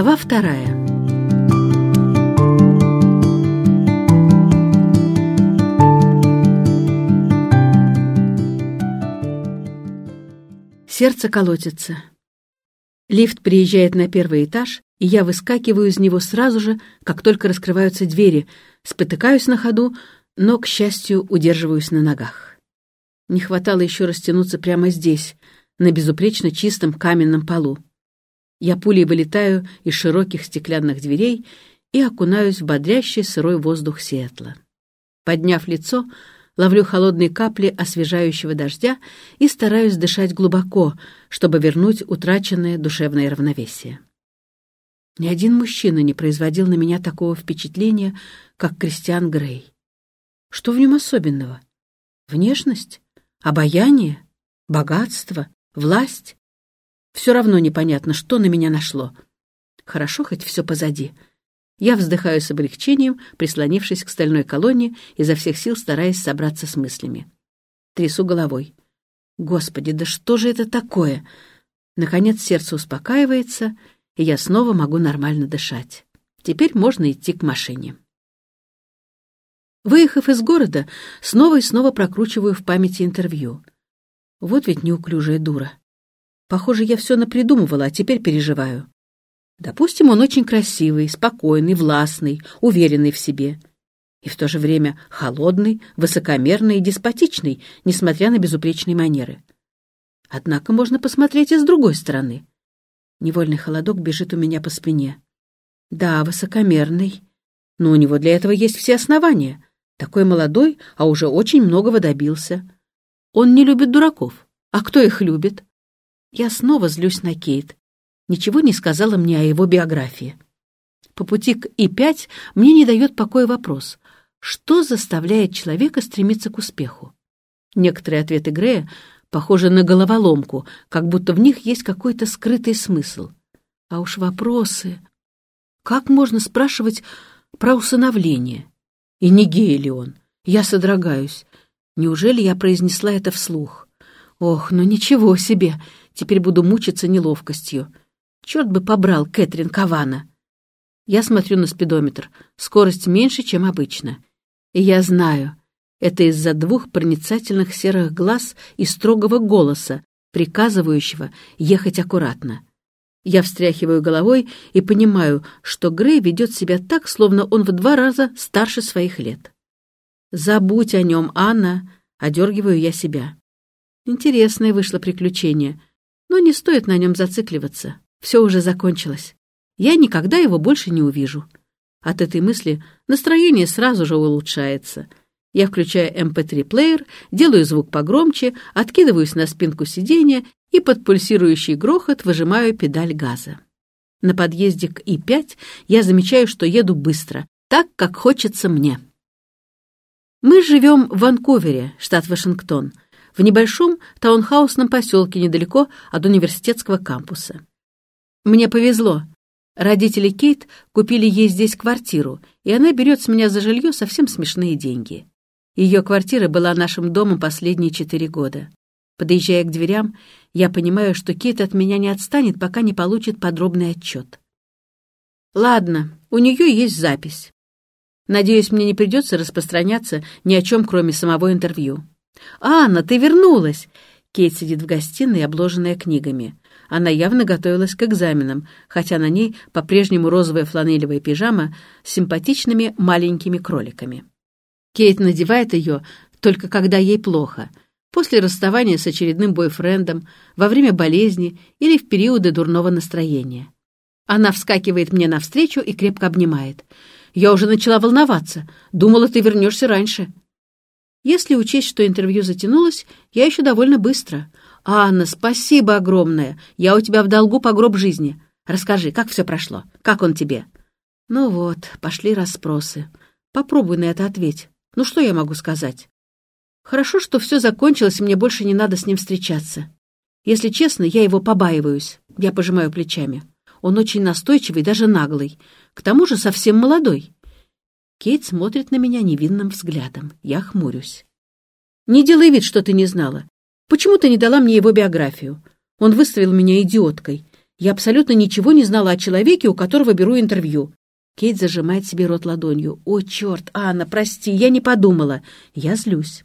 Глава вторая. Сердце колотится. Лифт приезжает на первый этаж, и я выскакиваю из него сразу же, как только раскрываются двери, спотыкаюсь на ходу, но, к счастью, удерживаюсь на ногах. Не хватало еще растянуться прямо здесь, на безупречно чистом каменном полу. Я пулей вылетаю из широких стеклянных дверей и окунаюсь в бодрящий сырой воздух Сиэтла. Подняв лицо, ловлю холодные капли освежающего дождя и стараюсь дышать глубоко, чтобы вернуть утраченное душевное равновесие. Ни один мужчина не производил на меня такого впечатления, как Кристиан Грей. Что в нем особенного? Внешность? Обаяние? Богатство? Власть? Все равно непонятно, что на меня нашло. Хорошо, хоть все позади. Я вздыхаю с облегчением, прислонившись к стальной колонне, изо всех сил стараясь собраться с мыслями. Трясу головой. Господи, да что же это такое? Наконец сердце успокаивается, и я снова могу нормально дышать. Теперь можно идти к машине. Выехав из города, снова и снова прокручиваю в памяти интервью. Вот ведь неуклюжая дура. Похоже, я все напридумывала, а теперь переживаю. Допустим, он очень красивый, спокойный, властный, уверенный в себе. И в то же время холодный, высокомерный и деспотичный, несмотря на безупречные манеры. Однако можно посмотреть и с другой стороны. Невольный холодок бежит у меня по спине. Да, высокомерный. Но у него для этого есть все основания. Такой молодой, а уже очень многого добился. Он не любит дураков. А кто их любит? Я снова злюсь на Кейт. Ничего не сказала мне о его биографии. По пути к И-5 мне не дает покоя вопрос, что заставляет человека стремиться к успеху? Некоторые ответы Грея похожи на головоломку, как будто в них есть какой-то скрытый смысл. А уж вопросы... Как можно спрашивать про усыновление? И не гей ли он? Я содрогаюсь. Неужели я произнесла это вслух? Ох, ну ничего себе! Теперь буду мучиться неловкостью. Черт бы побрал Кэтрин Кавана. Я смотрю на спидометр. Скорость меньше, чем обычно. И я знаю, это из-за двух проницательных серых глаз и строгого голоса, приказывающего ехать аккуратно. Я встряхиваю головой и понимаю, что Грей ведет себя так, словно он в два раза старше своих лет. «Забудь о нем, Анна!» — одергиваю я себя. Интересное вышло приключение. Но не стоит на нем зацикливаться. Все уже закончилось. Я никогда его больше не увижу. От этой мысли настроение сразу же улучшается. Я включаю MP3-плеер, эм делаю звук погромче, откидываюсь на спинку сиденья и под пульсирующий грохот выжимаю педаль газа. На подъезде к И-5 я замечаю, что еду быстро, так, как хочется мне. Мы живем в Ванкувере, штат Вашингтон, в небольшом таунхаусном поселке недалеко от университетского кампуса. Мне повезло. Родители Кейт купили ей здесь квартиру, и она берет с меня за жилье совсем смешные деньги. Ее квартира была нашим домом последние четыре года. Подъезжая к дверям, я понимаю, что Кейт от меня не отстанет, пока не получит подробный отчет. Ладно, у нее есть запись. Надеюсь, мне не придется распространяться ни о чем, кроме самого интервью. «Анна, ты вернулась!» Кейт сидит в гостиной, обложенная книгами. Она явно готовилась к экзаменам, хотя на ней по-прежнему розовая фланелевая пижама с симпатичными маленькими кроликами. Кейт надевает ее только когда ей плохо, после расставания с очередным бойфрендом, во время болезни или в периоды дурного настроения. Она вскакивает мне навстречу и крепко обнимает. «Я уже начала волноваться. Думала, ты вернешься раньше». Если учесть, что интервью затянулось, я еще довольно быстро. «Анна, спасибо огромное! Я у тебя в долгу по гроб жизни. Расскажи, как все прошло? Как он тебе?» Ну вот, пошли расспросы. Попробуй на это ответь. Ну что я могу сказать? Хорошо, что все закончилось, и мне больше не надо с ним встречаться. Если честно, я его побаиваюсь. Я пожимаю плечами. Он очень настойчивый, даже наглый. К тому же совсем молодой. Кейт смотрит на меня невинным взглядом. Я хмурюсь. «Не делай вид, что ты не знала. Почему ты не дала мне его биографию? Он выставил меня идиоткой. Я абсолютно ничего не знала о человеке, у которого беру интервью. Кейт зажимает себе рот ладонью. «О, черт, Анна, прости, я не подумала. Я злюсь».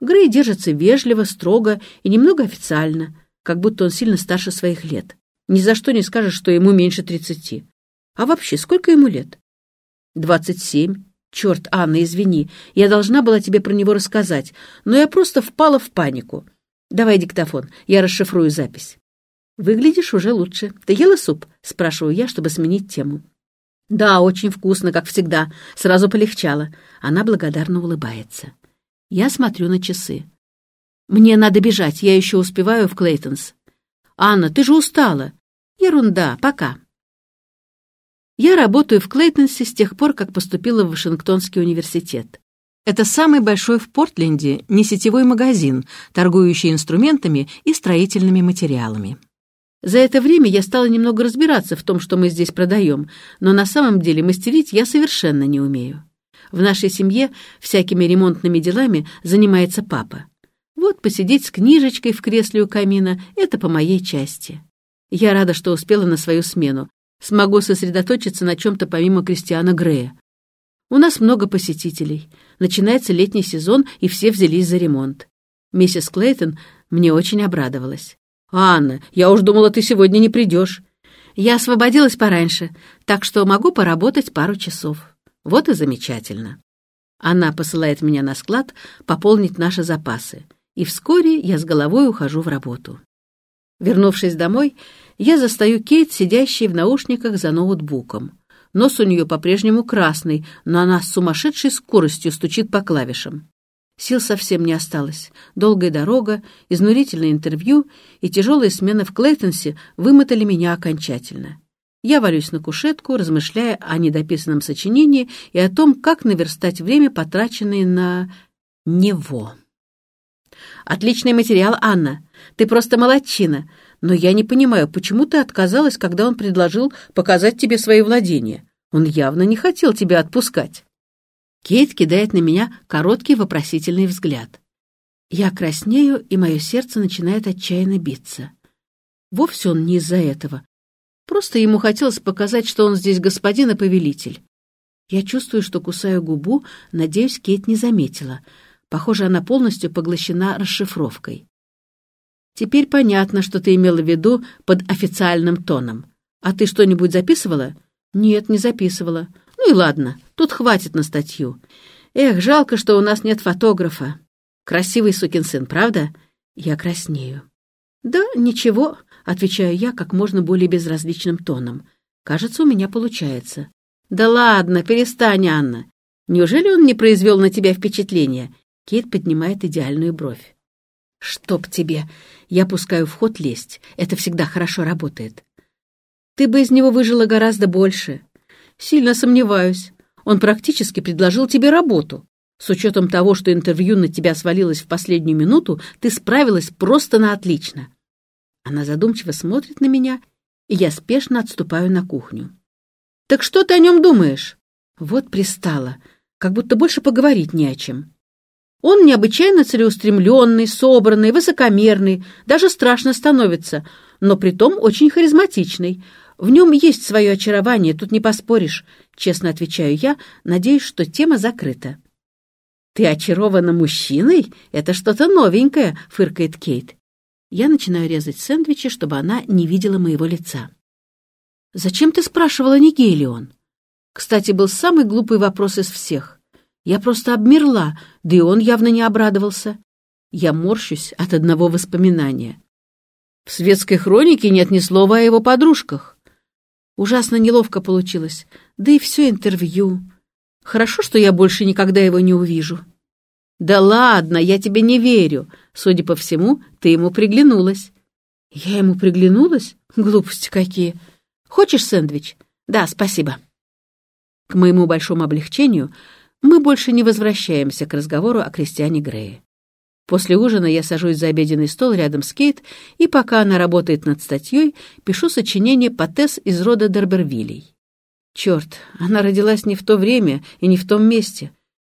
Грей держится вежливо, строго и немного официально, как будто он сильно старше своих лет. Ни за что не скажешь, что ему меньше тридцати. А вообще, сколько ему лет? Двадцать семь. Черт, Анна, извини, я должна была тебе про него рассказать, но я просто впала в панику. Давай диктофон, я расшифрую запись. Выглядишь уже лучше. Ты ела суп? Спрашиваю я, чтобы сменить тему. Да, очень вкусно, как всегда. Сразу полегчало. Она благодарно улыбается. Я смотрю на часы. Мне надо бежать, я еще успеваю в Клейтонс. Анна, ты же устала. Ерунда, пока. Я работаю в Клейтонсе с тех пор, как поступила в Вашингтонский университет. Это самый большой в Портленде несетевой магазин, торгующий инструментами и строительными материалами. За это время я стала немного разбираться в том, что мы здесь продаем, но на самом деле мастерить я совершенно не умею. В нашей семье всякими ремонтными делами занимается папа. Вот посидеть с книжечкой в кресле у камина — это по моей части. Я рада, что успела на свою смену, смогу сосредоточиться на чем-то помимо Кристиана Грея. У нас много посетителей. Начинается летний сезон, и все взялись за ремонт. Миссис Клейтон мне очень обрадовалась. «Анна, я уж думала, ты сегодня не придешь». «Я освободилась пораньше, так что могу поработать пару часов. Вот и замечательно». Она посылает меня на склад пополнить наши запасы, и вскоре я с головой ухожу в работу. Вернувшись домой, я застаю Кейт, сидящей в наушниках за ноутбуком. Нос у нее по-прежнему красный, но она с сумасшедшей скоростью стучит по клавишам. Сил совсем не осталось. Долгая дорога, изнурительное интервью и тяжелые смены в Клейтонсе вымотали меня окончательно. Я валюсь на кушетку, размышляя о недописанном сочинении и о том, как наверстать время, потраченное на него. «Отличный материал, Анна. Ты просто молодчина. Но я не понимаю, почему ты отказалась, когда он предложил показать тебе свои владения? Он явно не хотел тебя отпускать». Кейт кидает на меня короткий вопросительный взгляд. Я краснею, и мое сердце начинает отчаянно биться. Вовсе он не из-за этого. Просто ему хотелось показать, что он здесь господин и повелитель. Я чувствую, что кусаю губу, надеюсь, Кейт не заметила — Похоже, она полностью поглощена расшифровкой. Теперь понятно, что ты имела в виду под официальным тоном. А ты что-нибудь записывала? Нет, не записывала. Ну и ладно, тут хватит на статью. Эх, жалко, что у нас нет фотографа. Красивый сукин сын, правда? Я краснею. Да, ничего, отвечаю я как можно более безразличным тоном. Кажется, у меня получается. Да ладно, перестань, Анна. Неужели он не произвел на тебя впечатления? Кейт поднимает идеальную бровь. «Чтоб тебе! Я пускаю в ход лесть. Это всегда хорошо работает. Ты бы из него выжила гораздо больше. Сильно сомневаюсь. Он практически предложил тебе работу. С учетом того, что интервью на тебя свалилось в последнюю минуту, ты справилась просто на отлично». Она задумчиво смотрит на меня, и я спешно отступаю на кухню. «Так что ты о нем думаешь?» Вот пристала, как будто больше поговорить не о чем. Он необычайно целеустремленный, собранный, высокомерный, даже страшно становится, но притом очень харизматичный. В нем есть свое очарование, тут не поспоришь, честно отвечаю я, надеюсь, что тема закрыта. «Ты очарована мужчиной? Это что-то новенькое», — фыркает Кейт. Я начинаю резать сэндвичи, чтобы она не видела моего лица. «Зачем ты спрашивала, не гей ли он?» Кстати, был самый глупый вопрос из всех. Я просто обмерла, да и он явно не обрадовался. Я морщусь от одного воспоминания. В светской хронике нет ни слова о его подружках. Ужасно неловко получилось, да и все интервью. Хорошо, что я больше никогда его не увижу. Да ладно, я тебе не верю. Судя по всему, ты ему приглянулась. Я ему приглянулась? Глупости какие. Хочешь сэндвич? Да, спасибо. К моему большому облегчению мы больше не возвращаемся к разговору о Кристиане Грее. После ужина я сажусь за обеденный стол рядом с Кейт, и пока она работает над статьей, пишу сочинение по Тесс из рода Дербервилей. Черт, она родилась не в то время и не в том месте.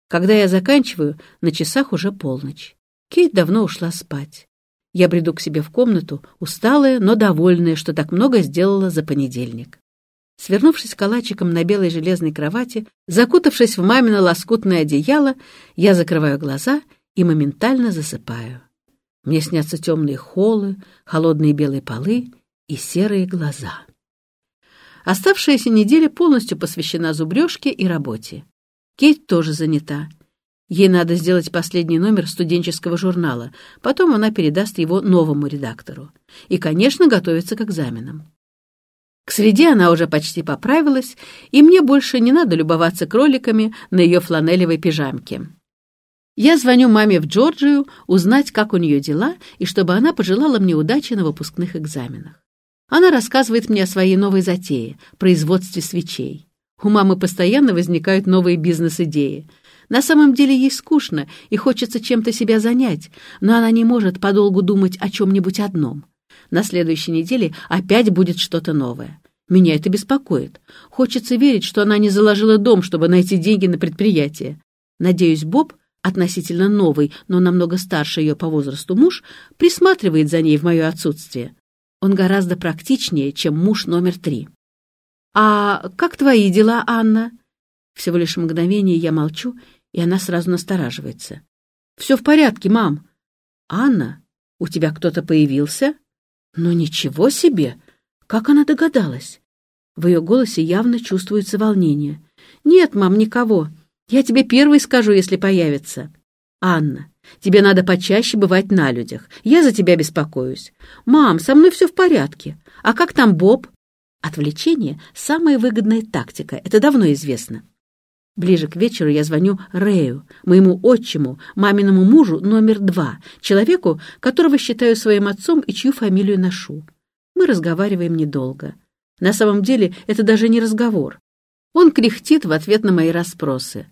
Когда я заканчиваю, на часах уже полночь. Кейт давно ушла спать. Я бреду к себе в комнату, усталая, но довольная, что так много сделала за понедельник. Свернувшись калачиком на белой железной кровати, закутавшись в мамино лоскутное одеяло, я закрываю глаза и моментально засыпаю. Мне снятся темные холлы, холодные белые полы и серые глаза. Оставшаяся неделя полностью посвящена зубрежке и работе. Кейт тоже занята. Ей надо сделать последний номер студенческого журнала, потом она передаст его новому редактору. И, конечно, готовится к экзаменам. К среде она уже почти поправилась, и мне больше не надо любоваться кроликами на ее фланелевой пижамке. Я звоню маме в Джорджию узнать, как у нее дела, и чтобы она пожелала мне удачи на выпускных экзаменах. Она рассказывает мне о своей новой затее — производстве свечей. У мамы постоянно возникают новые бизнес-идеи. На самом деле ей скучно и хочется чем-то себя занять, но она не может подолгу думать о чем-нибудь одном. На следующей неделе опять будет что-то новое. Меня это беспокоит. Хочется верить, что она не заложила дом, чтобы найти деньги на предприятие. Надеюсь, Боб, относительно новый, но намного старше ее по возрасту муж, присматривает за ней в мое отсутствие. Он гораздо практичнее, чем муж номер три. «А как твои дела, Анна?» Всего лишь мгновение я молчу, и она сразу настораживается. «Все в порядке, мам». «Анна, у тебя кто-то появился?» «Ну ничего себе! Как она догадалась?» В ее голосе явно чувствуется волнение. «Нет, мам, никого. Я тебе первый скажу, если появится». «Анна, тебе надо почаще бывать на людях. Я за тебя беспокоюсь. Мам, со мной все в порядке. А как там Боб?» Отвлечение — самая выгодная тактика, это давно известно. Ближе к вечеру я звоню Рэю, моему отчиму, маминому мужу номер два, человеку, которого считаю своим отцом и чью фамилию ношу. Мы разговариваем недолго. На самом деле это даже не разговор. Он кряхтит в ответ на мои расспросы.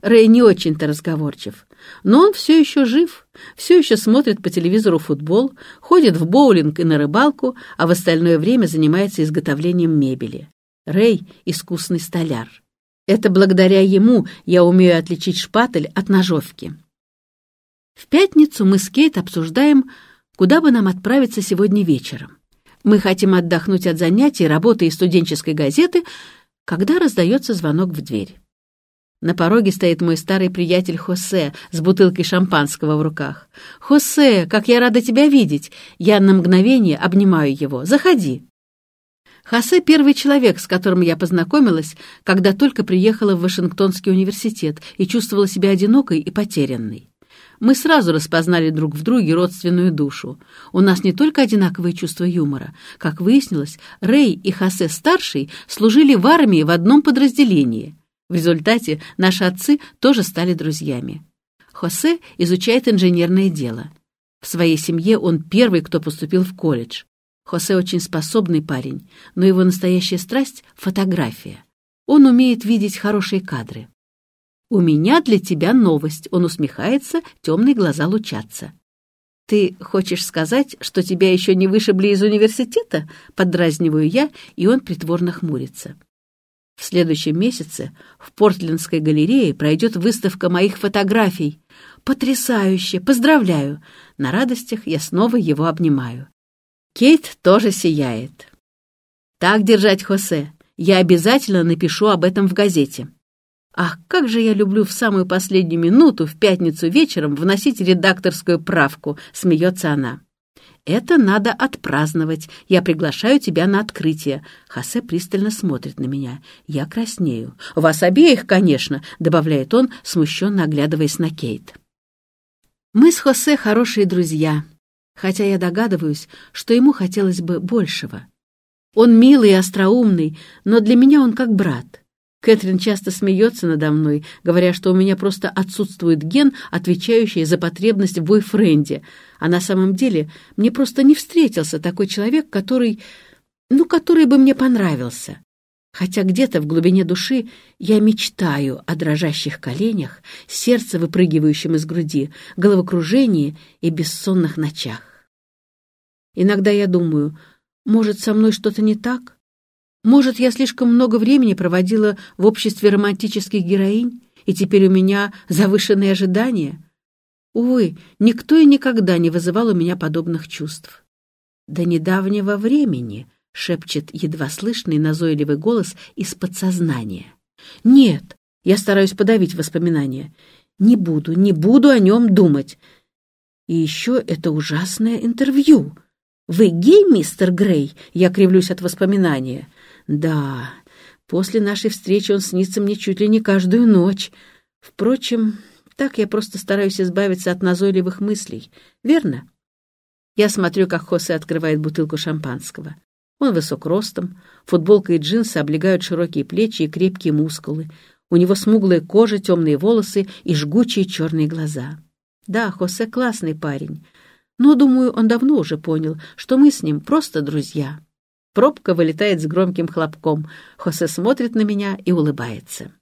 Рэй не очень-то разговорчив, но он все еще жив, все еще смотрит по телевизору футбол, ходит в боулинг и на рыбалку, а в остальное время занимается изготовлением мебели. Рэй — искусный столяр. Это благодаря ему я умею отличить шпатель от ножовки. В пятницу мы с Кейт обсуждаем, куда бы нам отправиться сегодня вечером. Мы хотим отдохнуть от занятий, работы и студенческой газеты, когда раздается звонок в дверь. На пороге стоит мой старый приятель Хосе с бутылкой шампанского в руках. «Хосе, как я рада тебя видеть!» Я на мгновение обнимаю его. «Заходи!» Хосе — первый человек, с которым я познакомилась, когда только приехала в Вашингтонский университет и чувствовала себя одинокой и потерянной. Мы сразу распознали друг в друге родственную душу. У нас не только одинаковое чувство юмора. Как выяснилось, Рэй и Хосе-старший служили в армии в одном подразделении. В результате наши отцы тоже стали друзьями. Хосе изучает инженерное дело. В своей семье он первый, кто поступил в колледж. Хосе очень способный парень, но его настоящая страсть — фотография. Он умеет видеть хорошие кадры. «У меня для тебя новость», — он усмехается, темные глаза лучатся. «Ты хочешь сказать, что тебя еще не вышибли из университета?» — поддразниваю я, и он притворно хмурится. В следующем месяце в Портлендской галерее пройдет выставка моих фотографий. Потрясающе! Поздравляю! На радостях я снова его обнимаю. Кейт тоже сияет. Так держать, Хосе. Я обязательно напишу об этом в газете. Ах, как же я люблю в самую последнюю минуту, в пятницу вечером, вносить редакторскую правку, смеется она. Это надо отпраздновать. Я приглашаю тебя на открытие. Хосе пристально смотрит на меня. Я краснею. Вас обеих, конечно, добавляет он, смущенно оглядываясь на Кейт. Мы с Хосе хорошие друзья хотя я догадываюсь, что ему хотелось бы большего. Он милый и остроумный, но для меня он как брат. Кэтрин часто смеется надо мной, говоря, что у меня просто отсутствует ген, отвечающий за потребность в бойфренде, а на самом деле мне просто не встретился такой человек, который... ну, который бы мне понравился. Хотя где-то в глубине души я мечтаю о дрожащих коленях, сердце, выпрыгивающем из груди, головокружении и бессонных ночах. Иногда я думаю, может, со мной что-то не так? Может, я слишком много времени проводила в обществе романтических героинь, и теперь у меня завышенные ожидания? Увы, никто и никогда не вызывал у меня подобных чувств. До недавнего времени, шепчет едва слышный назойливый голос из подсознания. Нет, я стараюсь подавить воспоминания. Не буду, не буду о нем думать. И еще это ужасное интервью. Вы гей, мистер Грей? Я кривлюсь от воспоминания. Да, после нашей встречи он снится мне чуть ли не каждую ночь. Впрочем, так я просто стараюсь избавиться от назойливых мыслей. Верно? Я смотрю, как Хосе открывает бутылку шампанского. Он высок ростом, футболка и джинсы облегают широкие плечи и крепкие мускулы. У него смуглая кожа, темные волосы и жгучие черные глаза. Да, Хосе классный парень, но, думаю, он давно уже понял, что мы с ним просто друзья. Пробка вылетает с громким хлопком. Хосе смотрит на меня и улыбается.